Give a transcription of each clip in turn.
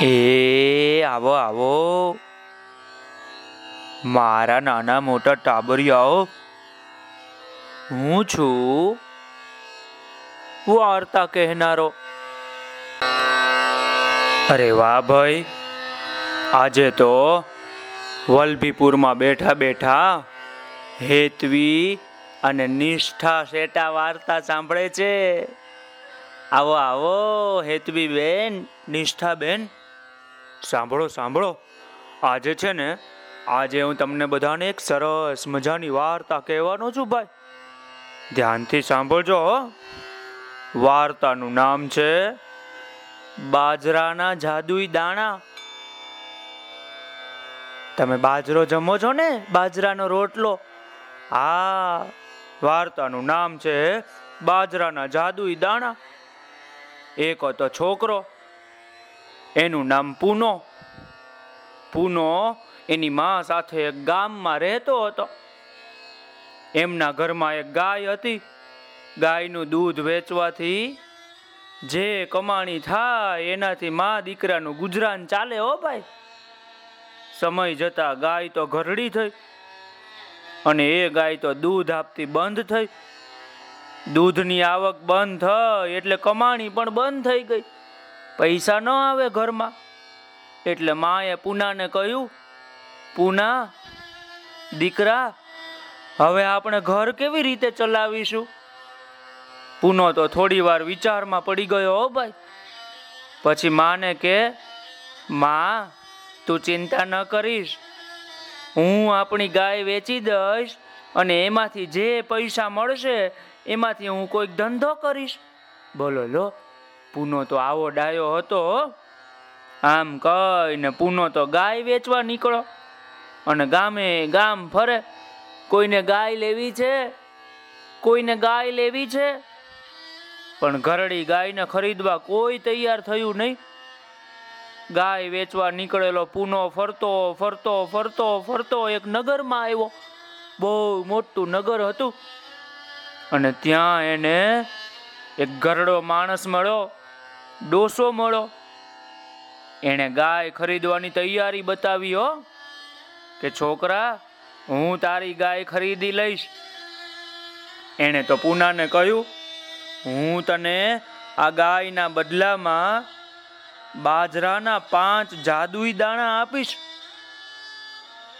એ, આવો આવો. મારા નાના મોટા ટાબરિયાઓ, હું છું વાર્તા કહેનારો. અરે વાહ ભાઈ, આજે તો વલભીપુરમાં બેઠા બેઠા હેતવી અને નિષ્ઠા શેટા વાર્તા સાંભળે છે. આવો આવો, હેતવી બેન, નિષ્ઠા બેન. સાંભળો સાંભળો. આજે છે ને, આજે હું તમને બધાને એક સરસ મજાની વાર્તા કહેવાનો છું ભાઈ. ધ્યાનથી સાંભળજો. વાર્તાનું નામ છે બાજરાના જાદુઈ દાણા. તમે બાજરો જમો છો ને, બાજરાનો રોટલો? હા, વાર્તાનું નામ છે બાજરાના જાદુઈ દાણા. એક હતો છોકરો એનું નામ પૂનો. પૂનો એની મા સાથે એક ગામમાં રહેતો હતો. એમના ઘરમાં એક ગાય હતી. ગાયનું દૂધ વેચવાથી જે કમાણી થાય એનાથી મા દીકરાનું ગુજરાન ચાલે હો ભાઈ. સમય જતા ગાય તો ઘરડી થઈ અને એ ગાય તો દૂધ આપતી બંધ થઈ. દૂધની આવક બંધ થઈ એટલે કમાણી પણ બંધ થઈ ગઈ. પૈસા ન આવે ઘરમાં. એટલે માએ પૂનાને કહ્યું, પૂના, દીકરા, હવે આપણે ઘર કેવી રીતે ચલાવીશું? પૂનો તો થોડી વાર વિચારમાં પડી ગયો હો ભાઈ. પછી માને કે, માં, તું ચિંતા ન કરીશ. હું આપણી ગાય વેચી દઈશ અને એમાંથી જે પૈસા મળશે, એમાંથી હું કોઈક ધંધો કરીશ. બોલો, લો. પૂનો તો આવો ડાયો હતો. આમ કહીને પૂનો તો ગાય વેચવા નીકળો અને ગામે ગામ ફરે. કોઈને ગાય લેવી છે, કોઈને ગાય લેવી છે. પણ ઘરડી ગાયને ખરીદવા કોઈ તૈયાર થયું નહીં. ગાય વેચવા નીકળેલો પૂનો ફરતો ફરતો ફરતો ફરતો એક નગરમાં આવ્યો. બહુ મોટું નગર હતું. અને ત્યાં એને એક ઘરડો માણસ મળ્યો. ડોસો મળો. એણે ગાય ખરીદવાની તૈયારી બતાવી, હો. કે છોકરા, હું તારી ગાય ખરીદી લઈશ. એણે તો પૂનાને કહ્યું, હું તને આ ગાયના બદલામાં બાજરાના પાંચ જાદુઈ દાણા આપીશ.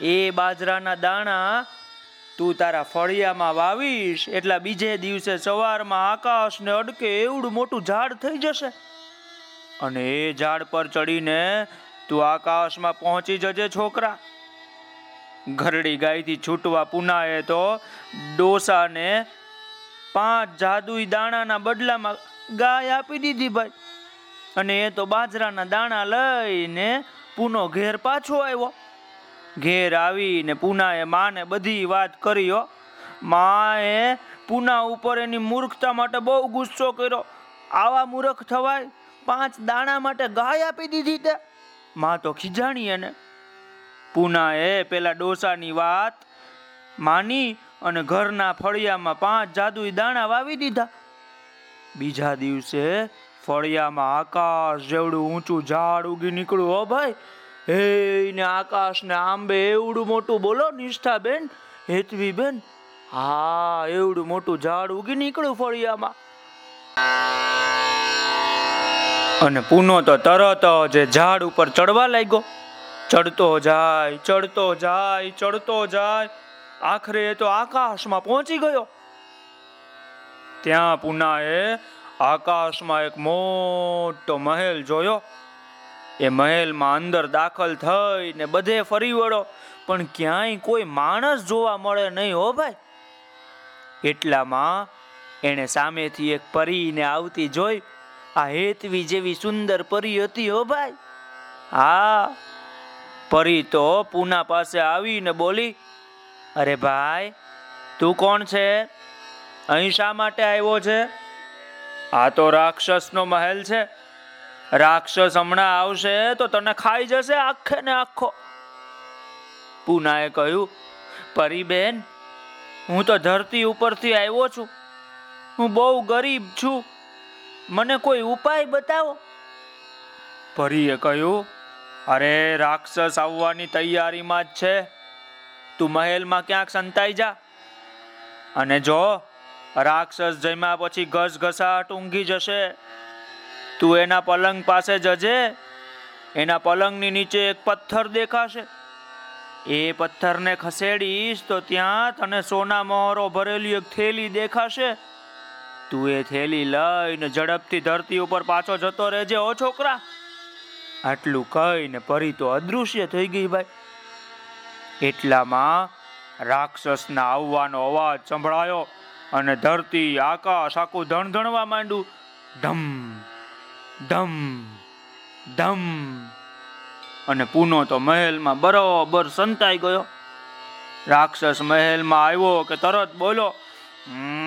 એ બાજરાના દાણા તું તારા ફળિયામાં વાવીશ, એટલા બીજે દિવસે સવારમાં આકાશને અડકે, એવડું મોટું ઝાડ થઈ જશે. અને એ ઝાડ પર ચડીને તું આકાશમાં પહોંચી જજે છોકરા. ઘરડી ગાયથી છૂટવા પુનાએ તો ડોસાને પાંચ જાદુઈ દાણાના બદલામાં ગાય આપી દીધી ભાઈ. અને એ તો બાજરાના દાણા લઈને પૂનો ઘેર પાછો આવ્યો. ઘેર આવીને પૂનાએ માને બધી વાત કરી હો. માએ પૂના ઉપર એની મૂર્ખતા માટે બહુ ગુસ્સો કર્યો. આવા મૂર્ખ થવાય પાંચ દાણા માટે ગાય આપી દીધી તે. માં તો ખીજાણી એને. પૂનાએ પેલા ડોસાની વાત માની અને ઘરના ફળિયામાં પાંચ જાદુઈ દાણા વાવી દીધા. બીજા દિવસે ફળિયામાં આકાશ જેવડું ઊંચું ઝાડ ઉગી નીકળ્યું. હો ભાઈ, હે ને આકાશ ને આંબે એવડું મોટું બોલો નિષ્ઠા બેન હેતવી બેન હા, એવડું મોટું ઝાડ ઉગી નીકળ્યું ફળિયામાં. અને પૂનો તો તરત જ ઝાડ ઉપર ચડવા લાગ્યો. ચડતો જાય ચડતો જાય ચડતો જાય. આખરે એ તો આકાશમાં પહોંચી ગયો. ત્યાં પૂનાએ આકાશમાં એક મોટો મહેલ જોયો. એ મહેલમાં અંદર દાખલ થઈને બધે ફરી વળો પણ ક્યાંય કોઈ માણસ જોવા મળે નહીં હો ભાઈ. એટલામાં એણે સામેથી એક પરીને આવતી જોઈ. આ હેતવી જેવી સુંદર પરી હતી હો ભાઈ. હા, પરી તો પૂના પાસે આવીને બોલી, અરે ભાઈ, તું કોણ છે? અહીં શા માટે આવ્યો છે? આ તો રાક્ષસનો મહેલ છે. રાક્ષસ હમણાં આવશે તો તને ખાઈ જશે આખે ને આખો. પૂનાએ કહ્યું, પરીબેન, હું તો ધરતી ઉપરથી આવ્યો છું. હું બહુ ગરીબ છું. મને કોઈ ઉપાય બતાવો? પરીએ કહ્યું, અરે, રાક્ષસ આવવાની તૈયારીમાં જ છે. તું મહેલમાં ક્યાંક સંતાઈ જા. અને જો રાક્ષસ જમ્યા પછી ઘસઘસાટ ઊંઘી જશે, તું એના પલંગ પાસે જજે. એના પલંગની નીચે એક પથ્થર દેખાશે. એ પથ્થરને ખસેડીશ તો ત્યાં તને સોના મોહરો ભરેલી એક થેલી દેખાશે. તું એ થેલી લઈને ઝડપથી ધરતી ઉપર પાછો જતો રહેજે ઓ છોકરા. આટલું કહીને પરી તો અદૃશ્ય થઈ ગઈ ભાઈ. એટલામાં રાક્ષસના આવવાનો અવાજ સંભળાયો અને ધરતી આકાશ આખું ધણધણવા માંડ્યું. ધમ ધમ ધમ. અને પૂનો તો મહેલમાં બરોબર સંતાઈ ગયો. રાક્ષસ મહેલમાં આવ્યો કે તરત બોલો "હમ,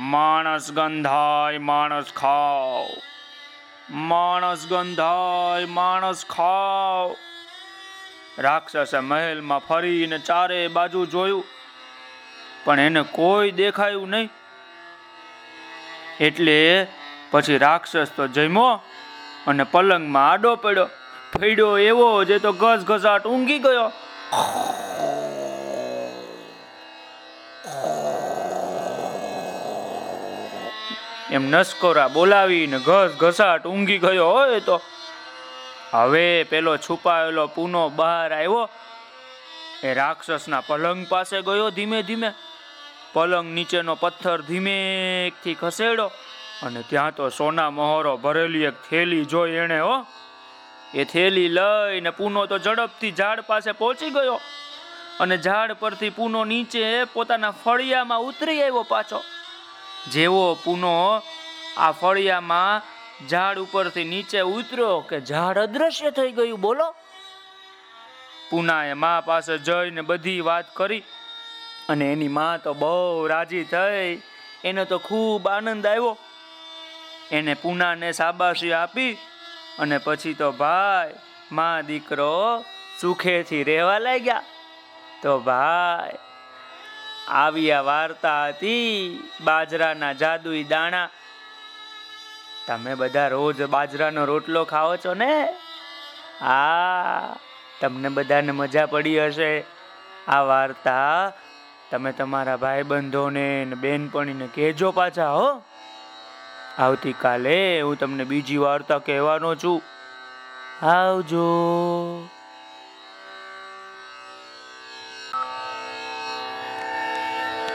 માણસ ગંધાય માણસ ખાવ. માણસ ગંધાય માણસ ખાવ. રાક્ષસે મહેલમાં ફરીને ચારે બાજુ જોયું, પણ એને કોઈ દેખાયું નહીં. એટલે પછી રાક્ષસ તો જમ્યો અને પલંગમાં આડો પડ્યો. ફેડ્યો એવો જે તો ઘસ ઘસાટ ઊંઘી ગયો. એમ નસકોરા બોલાવીને ઘસ ઘસાટ ઊંઘી ગયો હોય તો. હવે પેલો છુપાયેલો પૂનો બહાર આવ્યો. એ રાક્ષસના પલંગ પાસે ગયો ધીમે ધીમે. પલંગ નીચેનો પથ્થર ધીમેથી ખસેડો અને ત્યાં તો સોના મહોરો ભરેલી એક થેલી જોઈ એણે, હો. એ થેલી લઈને પૂનો તો ઝડપથી ઝાડ પાસે પહોંચી ગયો અને ઝાડ પરથી પૂનો નીચે પોતાના ફળિયામાં ઉતરી આવ્યો પાછો. જેવો પૂનો આ ફળિયામાં ઝાડ ઉપરથી નીચે ઉતર્યો કે ઝાડ અદ્રશ્ય થઈ ગયું, બોલો. પૂનાએ મા પાસે જઈને બધી વાત કરી અને એની મા તો બહુ રાજી થઈ. એને તો ખૂબ આનંદ આવ્યો. એને પૂનાને શાબાશી આપી અને પછી તો ભાઈ, મા દીકરો સુખેથી રહેવા લાગ્યા. તો ભાઈ આવી આ વાર્તા હતી બાજરાના જાદુઈ દાણા. તમે બધા રોજ બાજરાનો રોટલો ખાઓ છો ને? આ તમને બધાને મજા પડી હશે. આ વાર્તા તમે તમારા ભાઈબંધોને ને બેનપણીને કહેજો પાછા, હો. આવતીકાલે હું તમને બીજી વાર્તા કહેવાનો છું. આવજો.